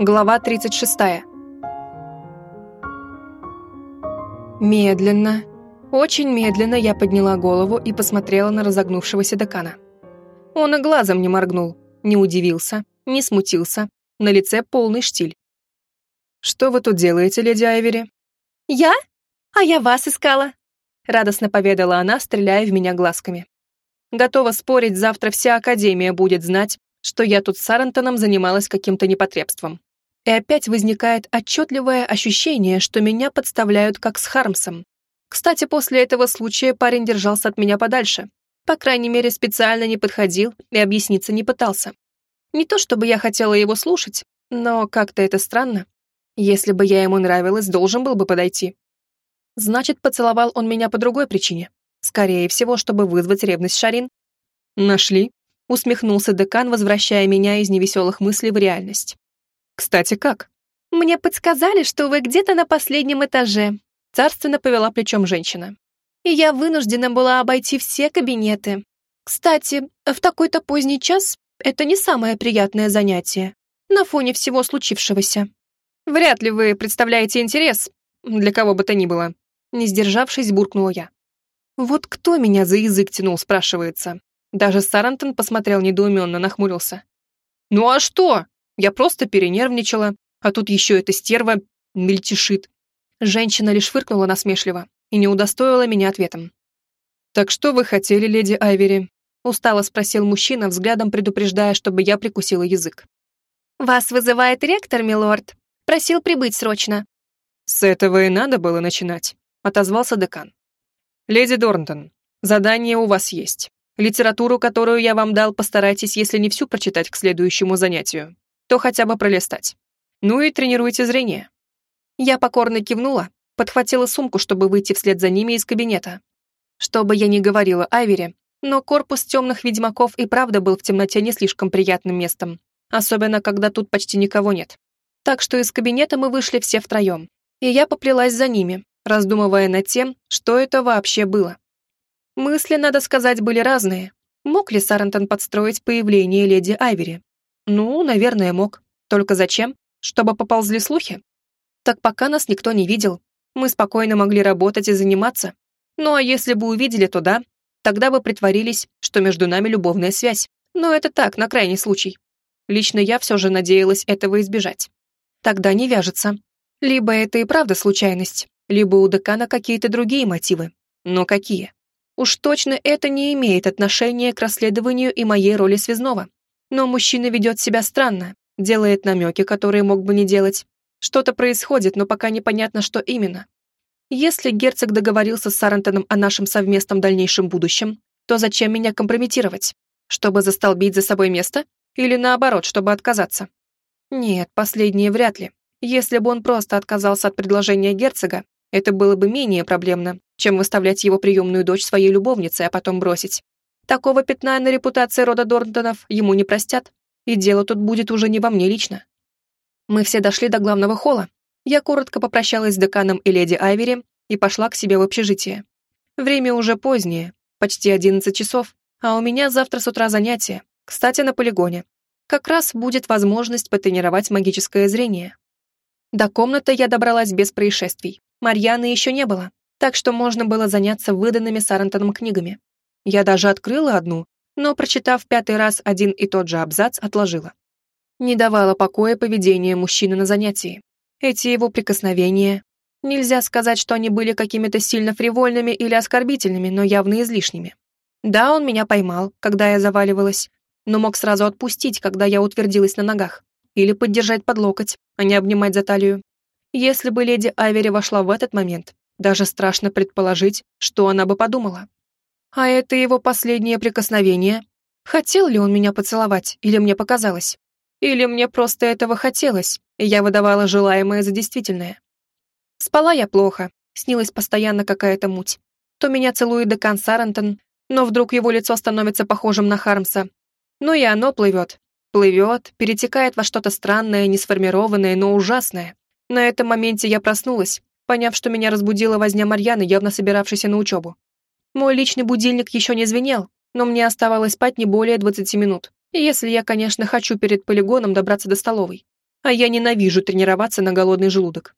Глава 36. Медленно, очень медленно я подняла голову и посмотрела на разогнувшегося декана. Он и глазом не моргнул, не удивился, не смутился, на лице полный штиль. «Что вы тут делаете, леди Айвери?» «Я? А я вас искала!» радостно поведала она, стреляя в меня глазками. Готова спорить, завтра вся Академия будет знать, что я тут с Арентоном занималась каким-то непотребством и опять возникает отчетливое ощущение, что меня подставляют как с Хармсом. Кстати, после этого случая парень держался от меня подальше. По крайней мере, специально не подходил и объясниться не пытался. Не то чтобы я хотела его слушать, но как-то это странно. Если бы я ему нравилась, должен был бы подойти. Значит, поцеловал он меня по другой причине. Скорее всего, чтобы вызвать ревность Шарин. «Нашли?» — усмехнулся декан, возвращая меня из невеселых мыслей в реальность. «Кстати, как?» «Мне подсказали, что вы где-то на последнем этаже», царственно повела плечом женщина. «И я вынуждена была обойти все кабинеты. Кстати, в такой-то поздний час это не самое приятное занятие на фоне всего случившегося». «Вряд ли вы представляете интерес для кого бы то ни было», не сдержавшись, буркнула я. «Вот кто меня за язык тянул, спрашивается?» Даже Сарантон посмотрел недоуменно, нахмурился. «Ну а что? Я просто перенервничала, а тут еще эта стерва мельтешит. Женщина лишь фыркнула насмешливо и не удостоила меня ответом. «Так что вы хотели, леди Айвери?» устало спросил мужчина, взглядом предупреждая, чтобы я прикусила язык. «Вас вызывает ректор, милорд. Просил прибыть срочно». «С этого и надо было начинать», — отозвался декан. «Леди Дорнтон, задание у вас есть. Литературу, которую я вам дал, постарайтесь, если не всю прочитать к следующему занятию то хотя бы пролистать. Ну и тренируйте зрение. Я покорно кивнула, подхватила сумку, чтобы выйти вслед за ними из кабинета. Что бы я ни говорила Айвере, но корпус темных ведьмаков и правда был в темноте не слишком приятным местом, особенно когда тут почти никого нет. Так что из кабинета мы вышли все втроем, и я поплелась за ними, раздумывая над тем, что это вообще было. Мысли, надо сказать, были разные. Мог ли Сарантон подстроить появление леди Айвери? Ну, наверное, мог. Только зачем? Чтобы поползли слухи? Так пока нас никто не видел. Мы спокойно могли работать и заниматься. Ну а если бы увидели, то да. Тогда бы притворились, что между нами любовная связь. Но это так, на крайний случай. Лично я все же надеялась этого избежать. Тогда не вяжется. Либо это и правда случайность, либо у декана какие-то другие мотивы. Но какие? Уж точно это не имеет отношения к расследованию и моей роли связного. Но мужчина ведет себя странно, делает намеки, которые мог бы не делать. Что-то происходит, но пока непонятно, что именно. Если герцог договорился с Сарантоном о нашем совместном дальнейшем будущем, то зачем меня компрометировать? Чтобы застолбить за собой место? Или наоборот, чтобы отказаться? Нет, последнее вряд ли. Если бы он просто отказался от предложения герцога, это было бы менее проблемно, чем выставлять его приемную дочь своей любовницей, а потом бросить. Такого пятна на репутации рода Дорнтонов ему не простят, и дело тут будет уже не во мне лично. Мы все дошли до главного холла. Я коротко попрощалась с деканом и леди Айвери и пошла к себе в общежитие. Время уже позднее, почти одиннадцать часов, а у меня завтра с утра занятие, кстати, на полигоне. Как раз будет возможность потренировать магическое зрение. До комнаты я добралась без происшествий. Марьяны еще не было, так что можно было заняться выданными Сарантоном книгами. Я даже открыла одну, но, прочитав пятый раз один и тот же абзац, отложила. Не давала покоя поведение мужчины на занятии. Эти его прикосновения... Нельзя сказать, что они были какими-то сильно фривольными или оскорбительными, но явно излишними. Да, он меня поймал, когда я заваливалась, но мог сразу отпустить, когда я утвердилась на ногах, или поддержать под локоть, а не обнимать за талию. Если бы леди Айвери вошла в этот момент, даже страшно предположить, что она бы подумала. А это его последнее прикосновение. Хотел ли он меня поцеловать, или мне показалось? Или мне просто этого хотелось, и я выдавала желаемое за действительное? Спала я плохо, снилась постоянно какая-то муть. То меня целует декан Сарантон, но вдруг его лицо становится похожим на Хармса. Ну и оно плывет. Плывет, перетекает во что-то странное, несформированное, но ужасное. На этом моменте я проснулась, поняв, что меня разбудила возня Марьяны, явно собиравшейся на учебу. Мой личный будильник еще не звенел, но мне оставалось спать не более 20 минут, если я, конечно, хочу перед полигоном добраться до столовой. а я ненавижу тренироваться на голодный желудок.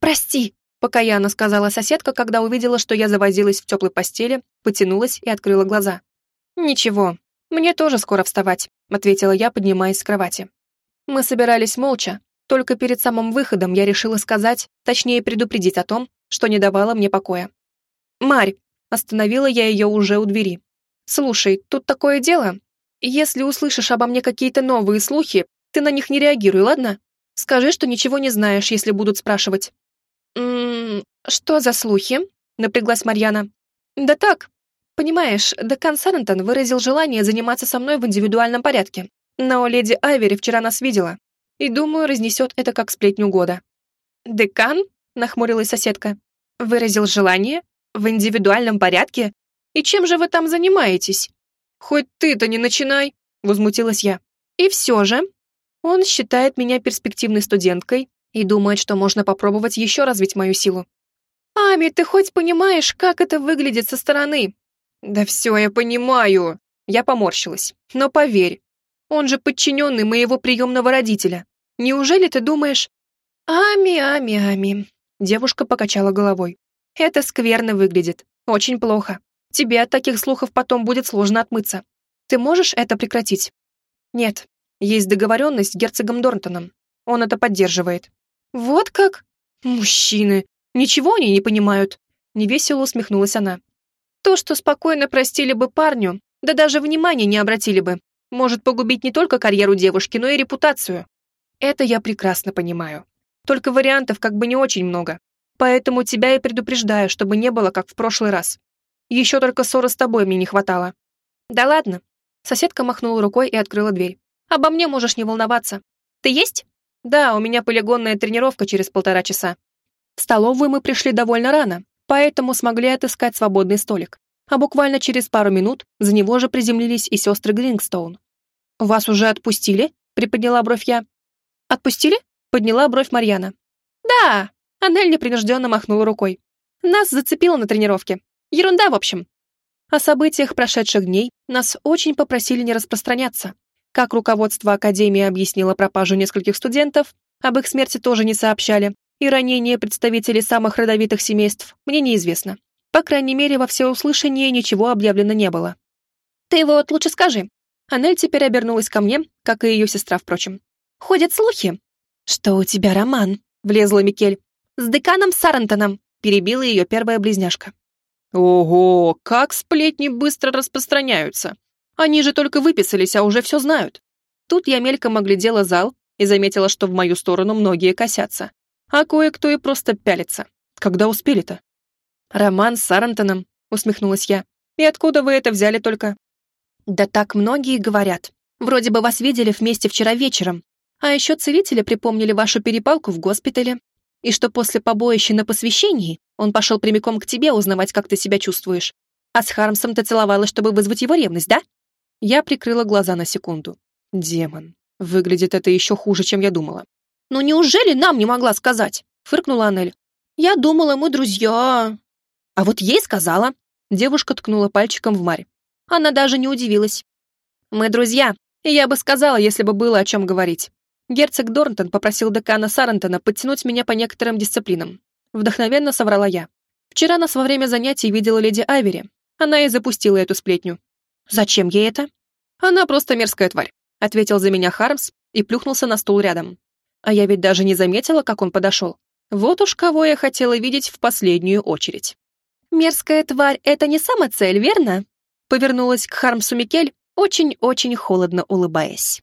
«Прости», — покаянно сказала соседка, когда увидела, что я завозилась в теплой постели, потянулась и открыла глаза. «Ничего, мне тоже скоро вставать», — ответила я, поднимаясь с кровати. Мы собирались молча, только перед самым выходом я решила сказать, точнее предупредить о том, что не давало мне покоя. «Марь», — остановила я ее уже у двери. «Слушай, тут такое дело. Если услышишь обо мне какие-то новые слухи, ты на них не реагируй, ладно? Скажи, что ничего не знаешь, если будут спрашивать». «Ммм, что за слухи?» — напряглась Марьяна. «Да так. Понимаешь, декан Сарентон выразил желание заниматься со мной в индивидуальном порядке. Но леди Айвери вчера нас видела, и, думаю, разнесет это как сплетню года». «Декан?» — нахмурилась соседка. «Выразил желание? В индивидуальном порядке? И чем же вы там занимаетесь?» «Хоть ты-то не начинай!» — возмутилась я. «И все же, он считает меня перспективной студенткой и думает, что можно попробовать еще развить мою силу. «Ами, ты хоть понимаешь, как это выглядит со стороны?» «Да все, я понимаю!» Я поморщилась. «Но поверь, он же подчиненный моего приемного родителя. Неужели ты думаешь...» «Ами, Ами, Ами...» Девушка покачала головой. «Это скверно выглядит. Очень плохо. Тебе от таких слухов потом будет сложно отмыться. Ты можешь это прекратить?» «Нет. Есть договоренность с герцогом Дорнтоном. Он это поддерживает». «Вот как? Мужчины. Ничего они не понимают». Невесело усмехнулась она. «То, что спокойно простили бы парню, да даже внимания не обратили бы, может погубить не только карьеру девушки, но и репутацию. Это я прекрасно понимаю. Только вариантов как бы не очень много. Поэтому тебя и предупреждаю, чтобы не было, как в прошлый раз. Еще только ссоры с тобой мне не хватало. Да ладно. Соседка махнула рукой и открыла дверь. Обо мне можешь не волноваться. Ты есть? Да, у меня полигонная тренировка через полтора часа. В столовую мы пришли довольно рано, поэтому смогли отыскать свободный столик а буквально через пару минут за него же приземлились и сестры Грингстоун. «Вас уже отпустили?» — приподняла бровь я. «Отпустили?» — подняла бровь Марьяна. «Да!» — Анель непринужденно махнула рукой. «Нас зацепило на тренировке. Ерунда, в общем». О событиях прошедших дней нас очень попросили не распространяться. Как руководство Академии объяснило пропажу нескольких студентов, об их смерти тоже не сообщали, и ранение представителей самых родовитых семейств мне неизвестно. По крайней мере, во всеуслышание ничего объявлено не было. «Ты вот лучше скажи». Анель теперь обернулась ко мне, как и ее сестра, впрочем. «Ходят слухи». «Что у тебя роман?» — влезла Микель. «С деканом Сарантоном», — перебила ее первая близняшка. «Ого, как сплетни быстро распространяются! Они же только выписались, а уже все знают». Тут я мельком оглядела зал и заметила, что в мою сторону многие косятся, а кое-кто и просто пялится. Когда успели-то? «Роман с Сарантоном», — усмехнулась я. «И откуда вы это взяли только?» «Да так многие говорят. Вроде бы вас видели вместе вчера вечером. А еще целители припомнили вашу перепалку в госпитале. И что после побоища на посвящении он пошел прямиком к тебе узнавать, как ты себя чувствуешь. А с Хармсом ты целовалась, чтобы вызвать его ревность, да?» Я прикрыла глаза на секунду. «Демон. Выглядит это еще хуже, чем я думала». «Ну неужели нам не могла сказать?» — фыркнула Анель. «Я думала, мы друзья. А вот ей сказала. Девушка ткнула пальчиком в Марь. Она даже не удивилась. Мы друзья, и я бы сказала, если бы было о чем говорить. Герцог Дорнтон попросил декана Сарантона подтянуть меня по некоторым дисциплинам. Вдохновенно соврала я. Вчера нас во время занятий видела леди Айвери. Она и запустила эту сплетню. Зачем ей это? Она просто мерзкая тварь, ответил за меня Хармс и плюхнулся на стул рядом. А я ведь даже не заметила, как он подошел. Вот уж кого я хотела видеть в последнюю очередь. «Мерзкая тварь — это не сама цель, верно?» Повернулась к Хармсу Микель, очень-очень холодно улыбаясь.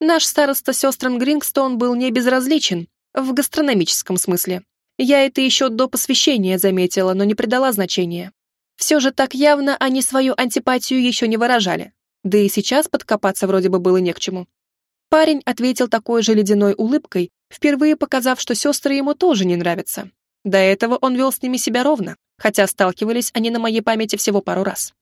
Наш староста сестрам Грингстон был не безразличен, в гастрономическом смысле. Я это еще до посвящения заметила, но не придала значения. Все же так явно они свою антипатию еще не выражали. Да и сейчас подкопаться вроде бы было не к чему. Парень ответил такой же ледяной улыбкой, впервые показав, что сестры ему тоже не нравятся. До этого он вел с ними себя ровно, хотя сталкивались они на моей памяти всего пару раз.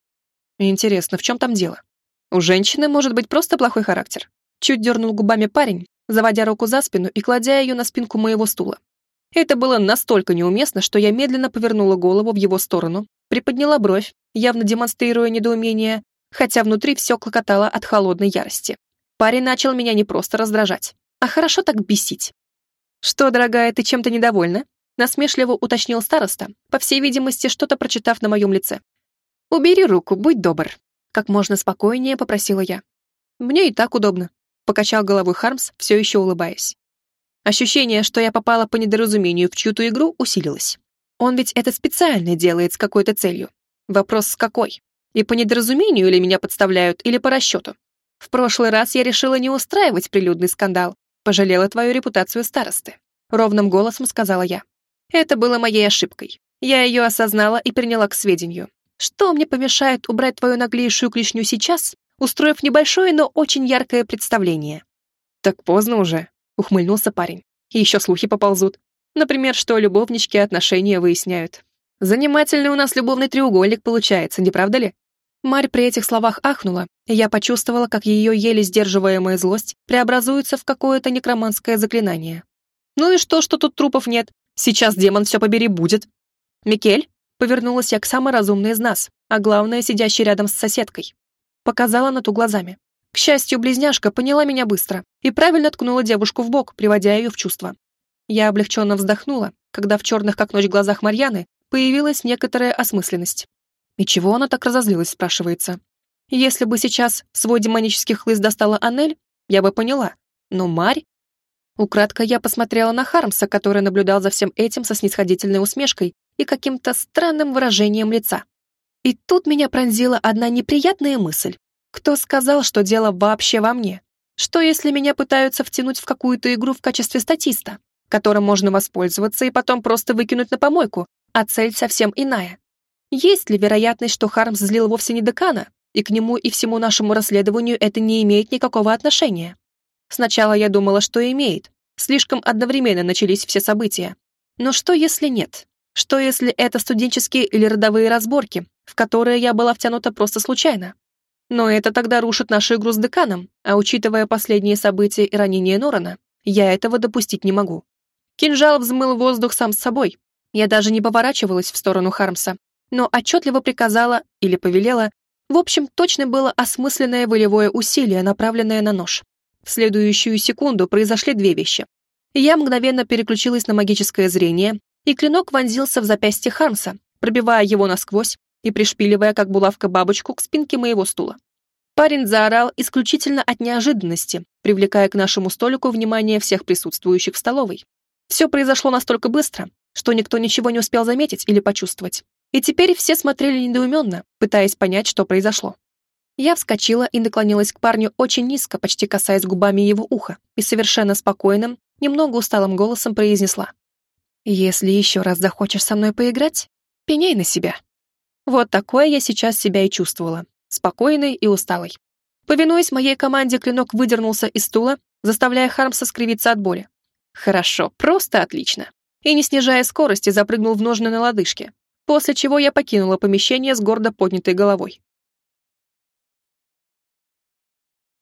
Интересно, в чем там дело? У женщины может быть просто плохой характер. Чуть дернул губами парень, заводя руку за спину и кладя ее на спинку моего стула. Это было настолько неуместно, что я медленно повернула голову в его сторону, приподняла бровь, явно демонстрируя недоумение, хотя внутри все клокотало от холодной ярости. Парень начал меня не просто раздражать. а хорошо так бесить. «Что, дорогая, ты чем-то недовольна?» насмешливо уточнил староста, по всей видимости, что-то прочитав на моем лице. «Убери руку, будь добр», — как можно спокойнее попросила я. «Мне и так удобно», — покачал головой Хармс, все еще улыбаясь. Ощущение, что я попала по недоразумению в чью-то игру, усилилось. Он ведь это специально делает с какой-то целью. Вопрос с какой? И по недоразумению ли меня подставляют, или по расчету? В прошлый раз я решила не устраивать прилюдный скандал, пожалела твою репутацию старосты. Ровным голосом сказала я. Это было моей ошибкой. Я ее осознала и приняла к сведению. Что мне помешает убрать твою наглейшую клешню сейчас, устроив небольшое, но очень яркое представление? Так поздно уже, ухмыльнулся парень. И еще слухи поползут. Например, что любовнички отношения выясняют. Занимательный у нас любовный треугольник получается, не правда ли? Марь при этих словах ахнула, и я почувствовала, как ее еле сдерживаемая злость преобразуется в какое-то некроманское заклинание. Ну и что, что тут трупов нет? Сейчас демон все побери будет. Микель, повернулась я к самой разумной из нас, а главное, сидящей рядом с соседкой. Показала на ту глазами. К счастью, близняшка поняла меня быстро и правильно ткнула девушку в бок, приводя ее в чувство. Я облегченно вздохнула, когда в черных как ночь глазах Марьяны появилась некоторая осмысленность. И чего она так разозлилась, спрашивается. Если бы сейчас свой демонический хлыст достала Анель, я бы поняла. Но Марь... Украдко я посмотрела на Хармса, который наблюдал за всем этим со снисходительной усмешкой и каким-то странным выражением лица. И тут меня пронзила одна неприятная мысль. Кто сказал, что дело вообще во мне? Что если меня пытаются втянуть в какую-то игру в качестве статиста, которым можно воспользоваться и потом просто выкинуть на помойку, а цель совсем иная? Есть ли вероятность, что Хармс злил вовсе не декана, и к нему и всему нашему расследованию это не имеет никакого отношения? Сначала я думала, что имеет. Слишком одновременно начались все события. Но что, если нет? Что, если это студенческие или родовые разборки, в которые я была втянута просто случайно? Но это тогда рушит нашу игру с деканом, а учитывая последние события и ранение Норана, я этого допустить не могу. Кинжал взмыл воздух сам с собой. Я даже не поворачивалась в сторону Хармса, но отчетливо приказала или повелела, в общем, точно было осмысленное волевое усилие, направленное на нож. В следующую секунду произошли две вещи. Я мгновенно переключилась на магическое зрение, и клинок вонзился в запястье Хармса, пробивая его насквозь и пришпиливая, как булавка, бабочку к спинке моего стула. Парень заорал исключительно от неожиданности, привлекая к нашему столику внимание всех присутствующих в столовой. Все произошло настолько быстро, что никто ничего не успел заметить или почувствовать. И теперь все смотрели недоуменно, пытаясь понять, что произошло. Я вскочила и наклонилась к парню очень низко, почти касаясь губами его уха, и совершенно спокойным, немного усталым голосом произнесла. «Если еще раз захочешь со мной поиграть, пеняй на себя». Вот такое я сейчас себя и чувствовала, спокойной и усталой. Повинуясь моей команде, клинок выдернулся из стула, заставляя Хармса скривиться от боли. Хорошо, просто отлично. И, не снижая скорости, запрыгнул в ножны на лодыжке, после чего я покинула помещение с гордо поднятой головой.